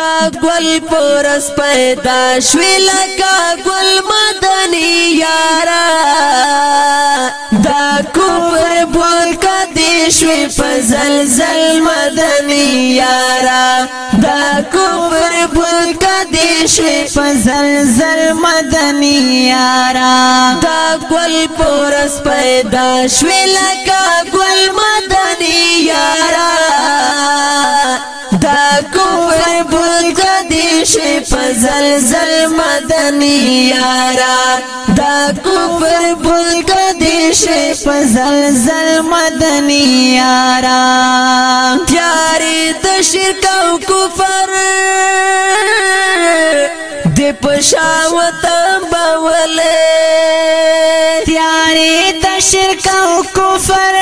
دا گل پرس پیدا شوی لکا گل مدنی یارا دا کفر بول کدی شوی پزلزل مدنی یارا دا کفر بول کدی شوی پزلزل مدنی یارا دا گل پرس پیدا شوی لکا گل مدنی یارا کفر بلد دیش پزر زر مدنی یارا دا کفر بلد دیش پزر زر مدنی یارا تیاری دا شرک و کفر دی پشاوت باولے تیاری دا شرک و کفر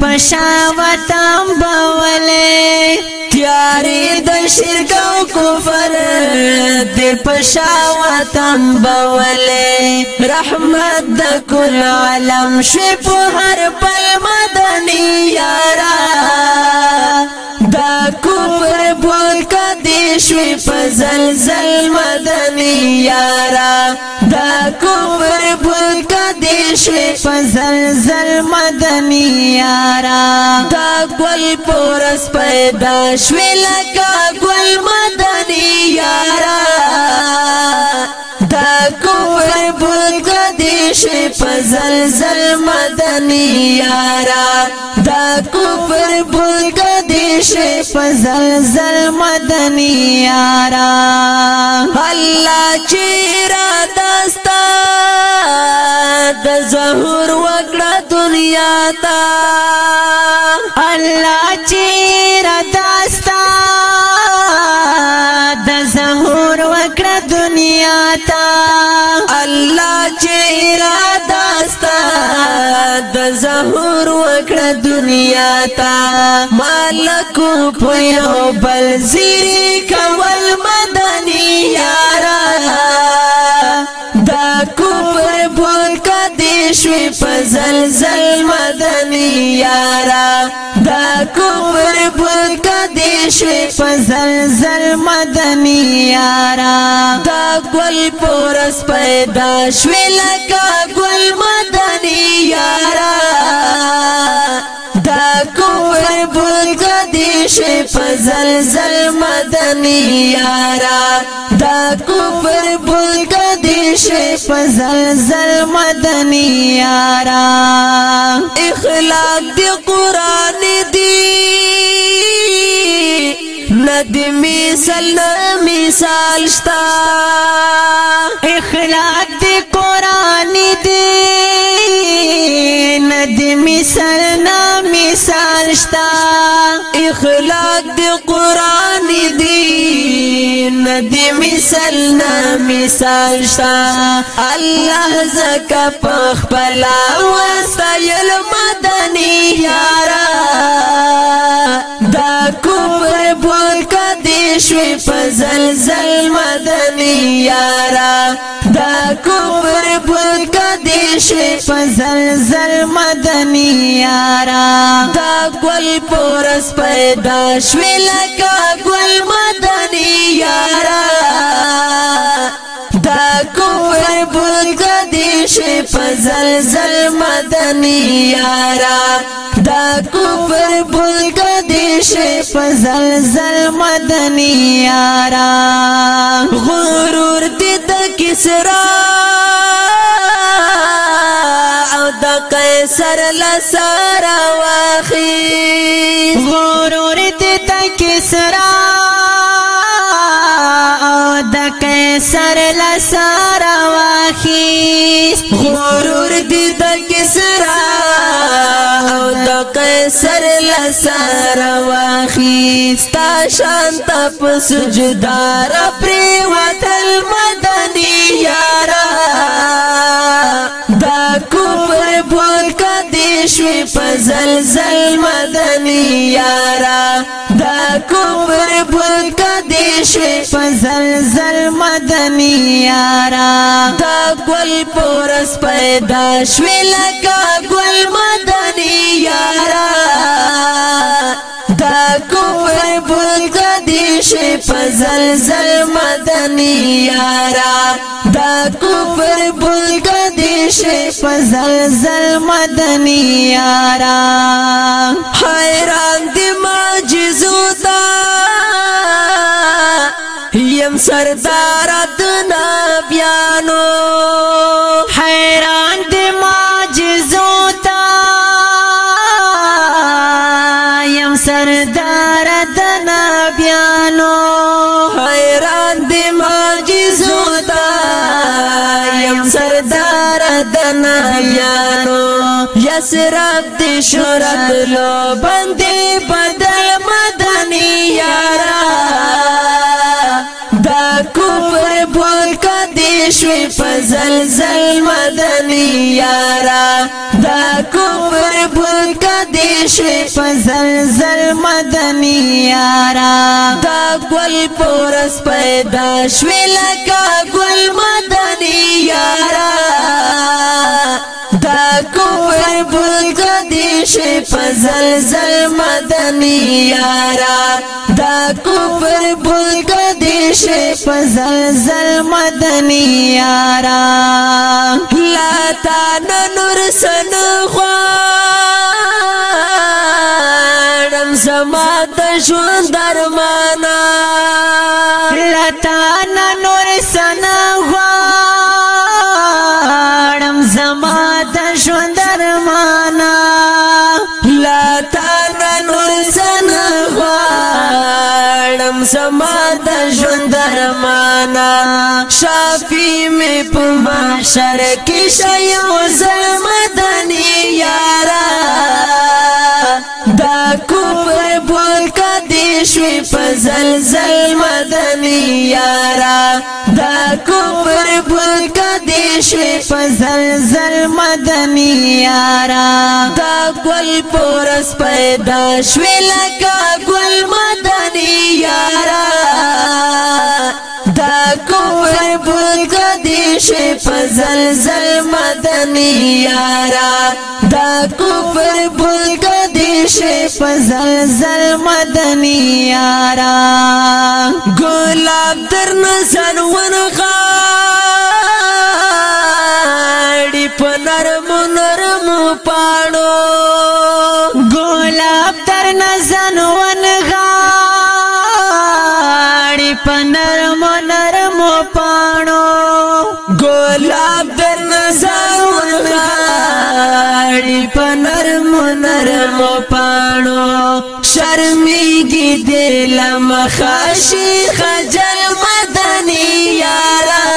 پښاوتم بولې تیارې د شرک او کفر دې پښاوتم بولې رحمت د کل عالم شپ هر پل مدني یارا شوی په زلزل مدنی یارا دا کفر بلک دی شوی په زلزل مدنی یارا دا گل پورس پیدا شوی لکا گل مدنی یارا دا کفر بلک دی شوی په زلزل مدنی یارا دا کفر بلک شي په زلزل مدني یارا الله چیرې دستا د ظهور وکړه دنیا تا الله چیرې دستا د ظهور وکړه دنیا تا الله چیرې ظهور وکړه دنیا تا مالکو په یو بل زیری کول مدنی یارا دا کوپر بول کدي شوي په زلزل مدنی یارا دا کوپر بول کدي دی شوی پزل زل مدنی یارا دا گل پورس پیدا شوی لکا گل مدنی یارا دا کفر بلگا دی شوی پزل زل مدنی یارا دا کفر بلگا دی شوی پزل زل مدنی یارا اخلاق دی قرآن دی لدی مثال نه مثال شتا اخلاق دی قران دی ندی مثال نه مثال شتا اخلاق دی قران دی ندی مثال نه مثال شتا الله زکه پخ پلا وسایل مدنیه شوی په زلزل مدنی یارا دا کفر بود کدی شوی په زلزل مدنی یارا دا گل پورس پیدا شوی لکا گل مدنی یارا دا کفر بود شوی پزل زل مدنی یارا دا کفر بلگا دی شوی پزل زل مدنی یارا غرور دی دا کسرا او دا قیسر لسارا واخی غرور دی دا کسرا او دا قیسر لسارا واخی غرور دی د کسرا او د قیصر لسر واخیستا شانت په سجدار پر وتل مدنی یارا دا کوفر بول کدی شوی په زلزل مدنی یارا دا کوفر بول کدی تیرې شوې په زلزل مدني یارا دا ګل پورس پیدا شوې لکه ګل مدني یارا دا کوفر بلګ دی شوې په زلزل مدني یارا دا کوفر بلګ دی شوې په زلزل مدني یارا حیران دی معجزو دا سردار د نبیانو حیران دې معجزو تا يم سردار د نبیانو حیران دې معجزو تا يم سردار د نبیانو یسرب دې شرط لو بندي منزل مدنی یارا دا کفر بلکا دیشوی پزلزل مدنی یارا دا گل پورس پیدا شوی لکا گل مدنی یارا دا کوفر بلگدیش په زلزل مدنی یارا دا کوفر بلگدیش په زلزل مدنی یارا لا تا نور سن غواړم زما د ژوند درمانه شفی می په محشر کې شایو زمدنی یارا دا کوپر بول کدي شوی په زلزل مدنی یارا دا کوپر بول کدي شوی په زلزل مدنی یارا دا ګل پورس پیدا شوی لکه ګل مدنی یارا کوفر بلگدیش پزلزل مدنی یارا دا کوفر بلگدیش پزلزل مدنی یارا گلاب در نظر ونغاڑی پا نرمو نرمو پاڑو گلاب در نظر ونغاڑی پا نرمو نرمو دی پنرم نرم پانو شرمی گی دل مخاشی خجل مدنی یارا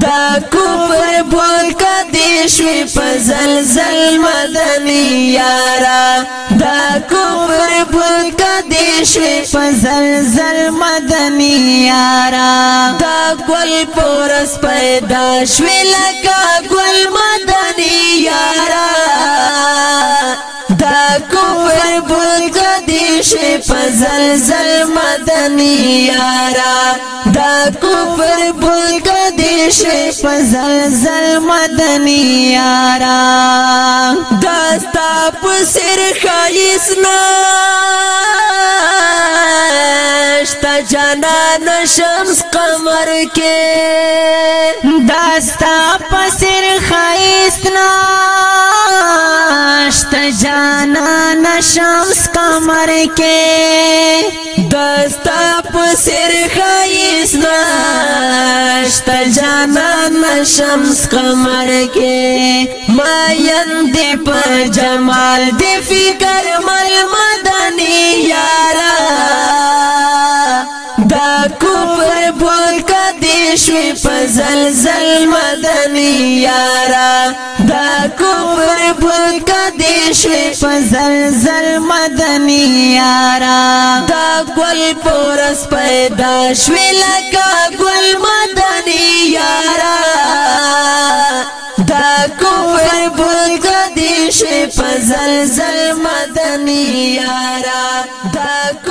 دا کفر بول کدیشوی پزلزل مدنی یارا دا کفر بول کدیشوی پزلزل مدنی یارا دا گل پورس پیدا شوی لکا زلزل مدنی یارا دا کفر بلگا دیش پزلزل مدنی یارا داستا پسر خیسنا شتا جانان شمس قمر کے داستا پسر خیسنا داشت جانا نشمس قمر کې دستا په سر خیس داشت جانا نشمس قمر کې ما یند په جمال دی فکر مل مدني یارا پورک دیشوی په زلزل مدنی یارا دا کفر پورک دیشوی په زلزل مدنی یارا دا گل پورس پیدا شوی لکا گل مدنی یارا دا کفر پورک دیشوی په زلزل مدنی یارا دا